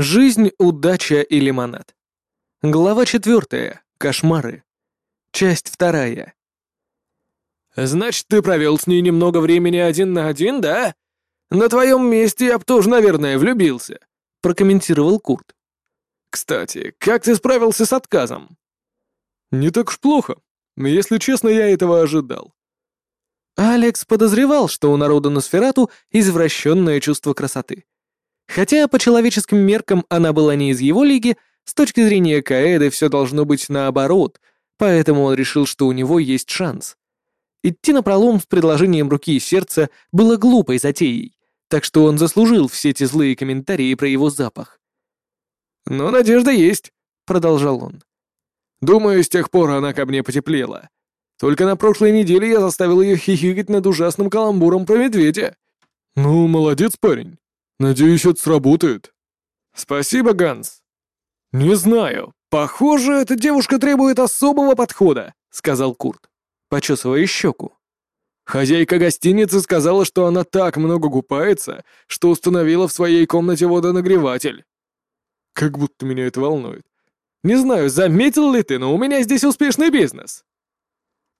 Жизнь, удача и лимонад. Глава четвертая. Кошмары. Часть вторая. «Значит, ты провел с ней немного времени один на один, да? На твоем месте я б тоже, наверное, влюбился», — прокомментировал Курт. «Кстати, как ты справился с отказом?» «Не так уж плохо. Если честно, я этого ожидал». Алекс подозревал, что у народа Носферату извращенное чувство красоты. Хотя по человеческим меркам она была не из его лиги, с точки зрения Каэды все должно быть наоборот, поэтому он решил, что у него есть шанс. Идти на пролом с предложением руки и сердца было глупой затеей, так что он заслужил все эти злые комментарии про его запах. «Но надежда есть», — продолжал он. «Думаю, с тех пор она ко мне потеплела. Только на прошлой неделе я заставил ее хихикать над ужасным каламбуром про медведя». «Ну, молодец, парень. Надеюсь, это сработает». «Спасибо, Ганс». «Не знаю. Похоже, эта девушка требует особого подхода», — сказал Курт, почесывая щеку. Хозяйка гостиницы сказала, что она так много купается, что установила в своей комнате водонагреватель. Как будто меня это волнует. Не знаю, заметил ли ты, но у меня здесь успешный бизнес.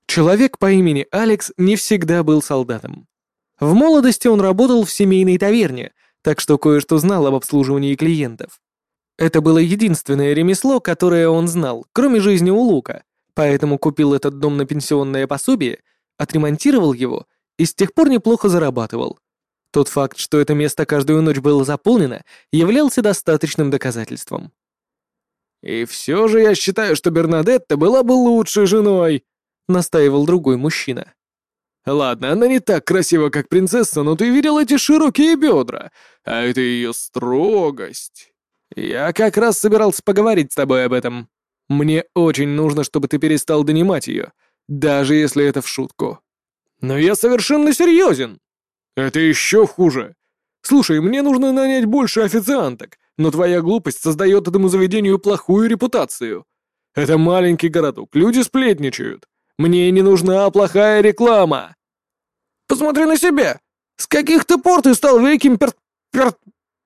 Человек по имени Алекс не всегда был солдатом. В молодости он работал в семейной таверне, так что кое-что знал об обслуживании клиентов. Это было единственное ремесло, которое он знал, кроме жизни у Лука, поэтому купил этот дом на пенсионное пособие, отремонтировал его и с тех пор неплохо зарабатывал. Тот факт, что это место каждую ночь было заполнено, являлся достаточным доказательством. «И все же я считаю, что Бернадетта была бы лучшей женой», — настаивал другой мужчина. Ладно, она не так красива, как принцесса, но ты видел эти широкие бедра, а это ее строгость. Я как раз собирался поговорить с тобой об этом. Мне очень нужно, чтобы ты перестал донимать ее, даже если это в шутку. Но я совершенно серьезен. Это еще хуже. Слушай, мне нужно нанять больше официанток, но твоя глупость создает этому заведению плохую репутацию. Это маленький городок, люди сплетничают. Мне не нужна плохая реклама. Посмотри на себя! С каких ты пор ты стал великим пер... пер...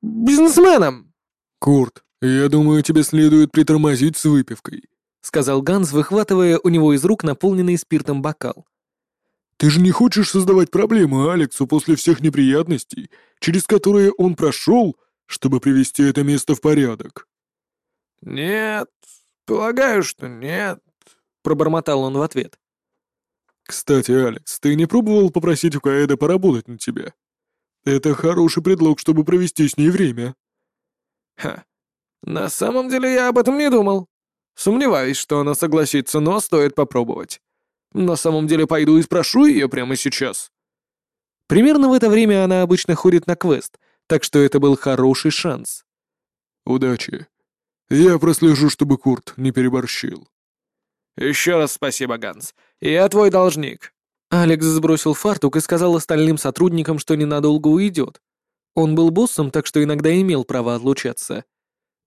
бизнесменом?» «Курт, я думаю, тебе следует притормозить с выпивкой», — сказал Ганс, выхватывая у него из рук наполненный спиртом бокал. «Ты же не хочешь создавать проблемы Алексу после всех неприятностей, через которые он прошел, чтобы привести это место в порядок?» «Нет, полагаю, что нет», — пробормотал он в ответ. «Кстати, Алекс, ты не пробовал попросить у Каэда поработать на тебя? Это хороший предлог, чтобы провести с ней время». «Ха, на самом деле я об этом не думал. Сомневаюсь, что она согласится, но стоит попробовать. На самом деле пойду и спрошу ее прямо сейчас». Примерно в это время она обычно ходит на квест, так что это был хороший шанс. «Удачи. Я прослежу, чтобы Курт не переборщил». «Еще раз спасибо, Ганс. Я твой должник». Алекс сбросил фартук и сказал остальным сотрудникам, что ненадолго уйдет. Он был боссом, так что иногда имел право отлучаться.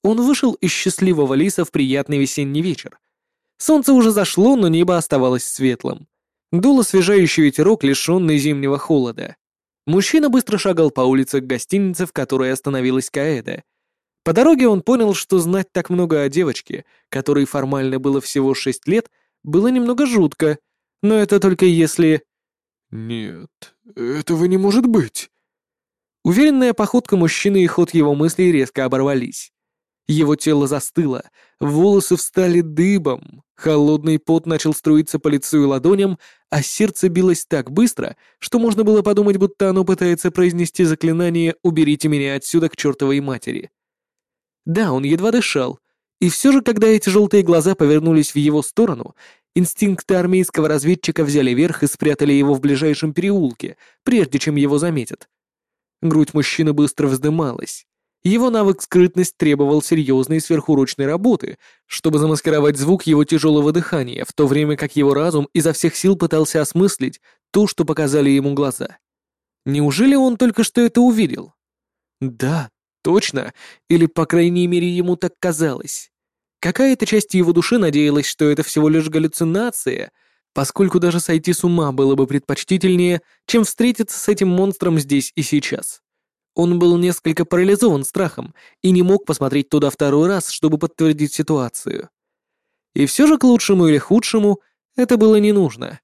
Он вышел из счастливого лиса в приятный весенний вечер. Солнце уже зашло, но небо оставалось светлым. Дул освежающий ветерок, лишенный зимнего холода. Мужчина быстро шагал по улице к гостинице, в которой остановилась Каэда, по дороге он понял, что знать так много о девочке, которой формально было всего шесть лет, было немного жутко, но это только если... «Нет, этого не может быть!» Уверенная походка мужчины и ход его мыслей резко оборвались. Его тело застыло, волосы встали дыбом, холодный пот начал струиться по лицу и ладоням, а сердце билось так быстро, что можно было подумать, будто оно пытается произнести заклинание «Уберите меня отсюда к чертовой матери». Да, он едва дышал. И все же, когда эти желтые глаза повернулись в его сторону, инстинкты армейского разведчика взяли верх и спрятали его в ближайшем переулке, прежде чем его заметят. Грудь мужчины быстро вздымалась. Его навык скрытность требовал серьезной сверхурочной работы, чтобы замаскировать звук его тяжелого дыхания, в то время как его разум изо всех сил пытался осмыслить то, что показали ему глаза. Неужели он только что это увидел? Да, Точно, или, по крайней мере, ему так казалось. Какая-то часть его души надеялась, что это всего лишь галлюцинация, поскольку даже сойти с ума было бы предпочтительнее, чем встретиться с этим монстром здесь и сейчас. Он был несколько парализован страхом и не мог посмотреть туда второй раз, чтобы подтвердить ситуацию. И все же к лучшему или худшему это было не нужно.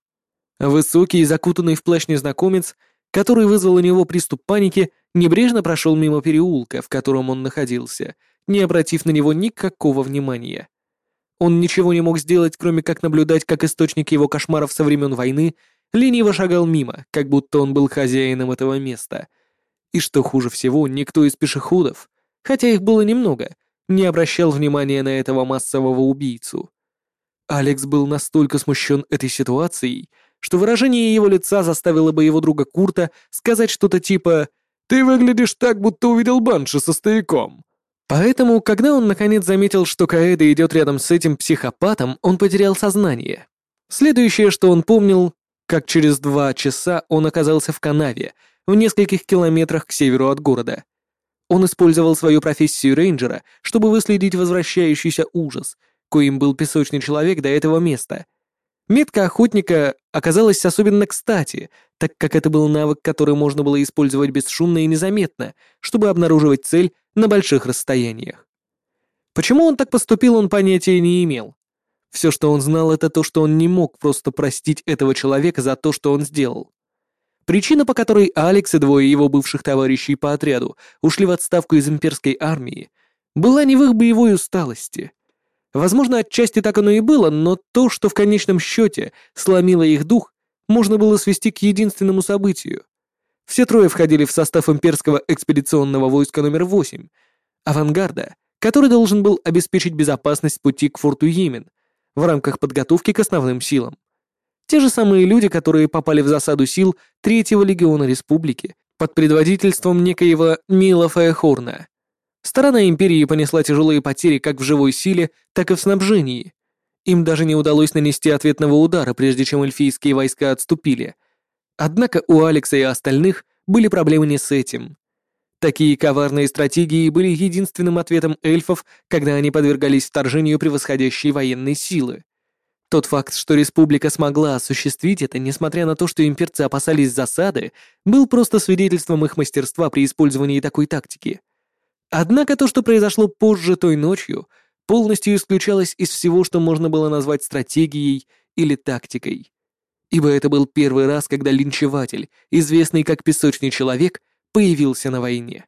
Высокий, закутанный в плащ незнакомец, который вызвал у него приступ паники, небрежно прошел мимо переулка, в котором он находился, не обратив на него никакого внимания. Он ничего не мог сделать, кроме как наблюдать, как источник его кошмаров со времен войны лениво шагал мимо, как будто он был хозяином этого места. И что хуже всего, никто из пешеходов, хотя их было немного, не обращал внимания на этого массового убийцу. Алекс был настолько смущен этой ситуацией, что выражение его лица заставило бы его друга Курта сказать что-то типа «Ты выглядишь так, будто увидел банши со стояком». Поэтому, когда он наконец заметил, что Каэда идет рядом с этим психопатом, он потерял сознание. Следующее, что он помнил, как через два часа он оказался в канаве, в нескольких километрах к северу от города. Он использовал свою профессию рейнджера, чтобы выследить возвращающийся ужас, коим был песочный человек до этого места. Метка охотника оказалась особенно кстати, так как это был навык, который можно было использовать бесшумно и незаметно, чтобы обнаруживать цель на больших расстояниях. Почему он так поступил, он понятия не имел. Все, что он знал, это то, что он не мог просто простить этого человека за то, что он сделал. Причина, по которой Алекс и двое его бывших товарищей по отряду ушли в отставку из имперской армии, была не в их боевой усталости. Возможно, отчасти так оно и было, но то, что в конечном счете сломило их дух, можно было свести к единственному событию. Все трое входили в состав имперского экспедиционного войска номер 8, авангарда, который должен был обеспечить безопасность пути к форту Йемен — в рамках подготовки к основным силам. Те же самые люди, которые попали в засаду сил Третьего легиона Республики под предводительством некоего Мила Фаехорна. Сторона Империи понесла тяжелые потери как в живой силе, так и в снабжении. Им даже не удалось нанести ответного удара, прежде чем эльфийские войска отступили. Однако у Алекса и остальных были проблемы не с этим. Такие коварные стратегии были единственным ответом эльфов, когда они подвергались вторжению превосходящей военной силы. Тот факт, что республика смогла осуществить это, несмотря на то, что имперцы опасались засады, был просто свидетельством их мастерства при использовании такой тактики. Однако то, что произошло позже той ночью, полностью исключалось из всего, что можно было назвать стратегией или тактикой. Ибо это был первый раз, когда линчеватель, известный как песочный человек, появился на войне.